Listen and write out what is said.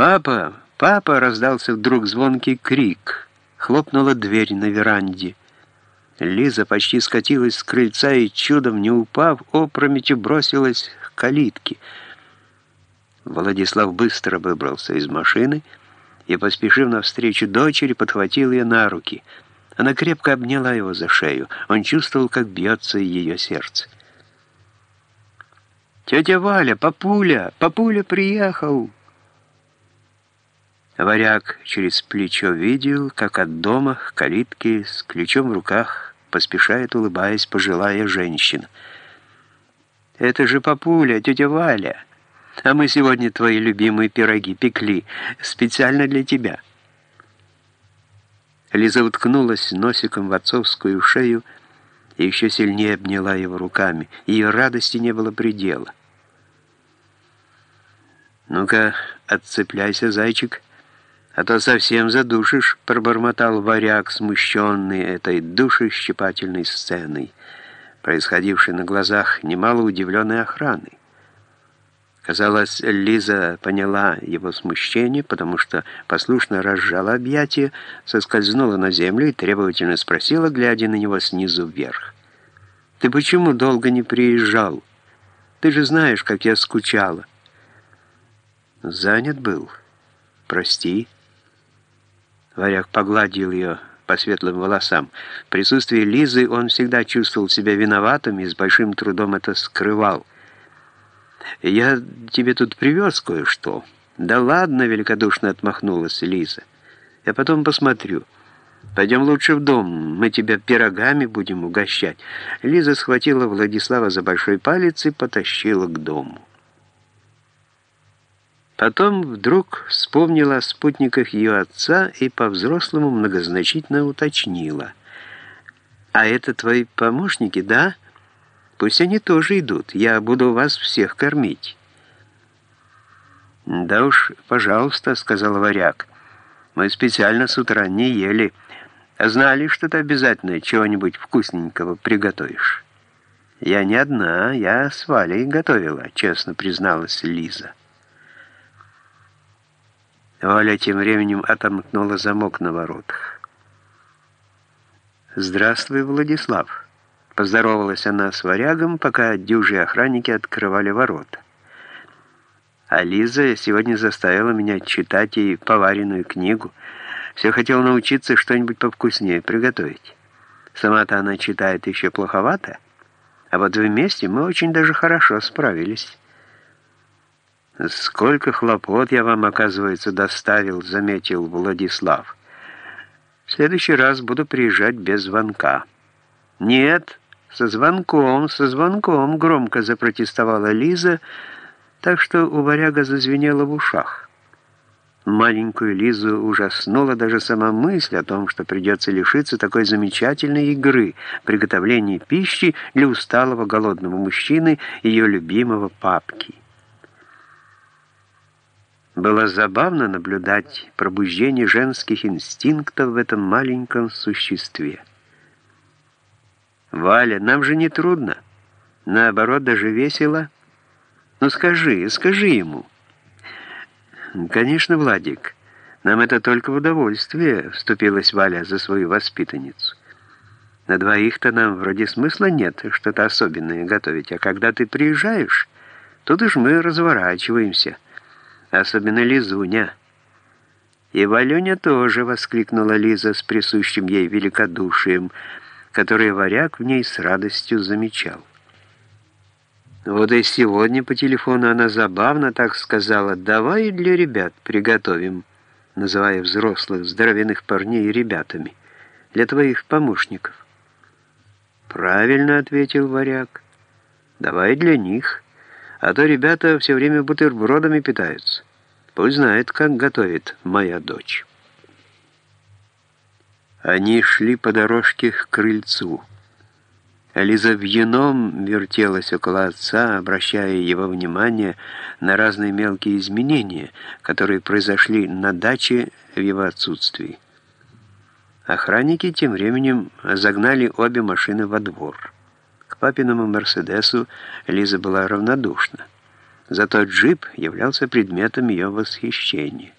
«Папа! Папа!» — раздался вдруг звонкий крик. Хлопнула дверь на веранде. Лиза почти скатилась с крыльца и, чудом не упав, опрометью бросилась к калитке. Владислав быстро выбрался из машины и, поспешив навстречу дочери, подхватил ее на руки. Она крепко обняла его за шею. Он чувствовал, как бьется ее сердце. «Тетя Валя, папуля! Папуля приехал!» Варяг через плечо видел, как от дома к калитке с ключом в руках поспешает, улыбаясь, пожилая женщина. «Это же папуля, тетя Валя, а мы сегодня твои любимые пироги пекли специально для тебя». Лиза уткнулась носиком в отцовскую шею и еще сильнее обняла его руками. Ее радости не было предела. «Ну-ка, отцепляйся, зайчик», «А то совсем задушишь», — пробормотал варяг, смущенный этой душещипательной сценой, происходившей на глазах немало удивленной охраны. Казалось, Лиза поняла его смущение, потому что послушно разжала объятия, соскользнула на землю и требовательно спросила, глядя на него снизу вверх. «Ты почему долго не приезжал? Ты же знаешь, как я скучала». «Занят был. Прости». Варяг погладил ее по светлым волосам. В присутствии Лизы он всегда чувствовал себя виноватым и с большим трудом это скрывал. «Я тебе тут привез кое-что». «Да ладно», — великодушно отмахнулась Лиза. «Я потом посмотрю. Пойдем лучше в дом, мы тебя пирогами будем угощать». Лиза схватила Владислава за большой палец и потащила к дому. Потом вдруг вспомнила о спутниках ее отца и по-взрослому многозначительно уточнила. «А это твои помощники, да? Пусть они тоже идут. Я буду вас всех кормить». «Да уж, пожалуйста», — сказал варяг. «Мы специально с утра не ели. Знали, что ты обязательно чего-нибудь вкусненького приготовишь». «Я не одна, я с Валей готовила», — честно призналась Лиза. Валя тем временем отомкнула замок на воротах. «Здравствуй, Владислав!» Поздоровалась она с варягом, пока дюжи охранники открывали ворота. А Лиза сегодня заставила меня читать ей поваренную книгу. Все хотела научиться что-нибудь повкуснее приготовить. Сама-то она читает еще плоховато, а вот вместе мы очень даже хорошо справились. «Сколько хлопот я вам, оказывается, доставил», — заметил Владислав. «В следующий раз буду приезжать без звонка». «Нет, со звонком, со звонком», — громко запротестовала Лиза, так что у варяга зазвенело в ушах. Маленькую Лизу ужаснула даже сама мысль о том, что придется лишиться такой замечательной игры приготовления пищи для усталого голодного мужчины, ее любимого папки. Было забавно наблюдать пробуждение женских инстинктов в этом маленьком существе. «Валя, нам же не трудно. Наоборот, даже весело. Ну скажи, скажи ему». «Конечно, Владик, нам это только в удовольствие», — вступилась Валя за свою воспитанницу. «На двоих-то нам вроде смысла нет что-то особенное готовить, а когда ты приезжаешь, тут уж мы разворачиваемся» особенно Лизуня. «И Валюня тоже!» — воскликнула Лиза с присущим ей великодушием, которое варяг в ней с радостью замечал. Вот и сегодня по телефону она забавно так сказала «давай для ребят приготовим», называя взрослых здоровенных парней ребятами, для твоих помощников. «Правильно», — ответил варяг, — «давай для них». А то ребята все время бутербродами питаются. Пусть знает, как готовит моя дочь. Они шли по дорожке к крыльцу. Лиза вьюном вертелась около отца, обращая его внимание на разные мелкие изменения, которые произошли на даче в его отсутствии. Охранники тем временем загнали обе машины во двор папиному «Мерседесу» Лиза была равнодушна. Зато джип являлся предметом ее восхищения.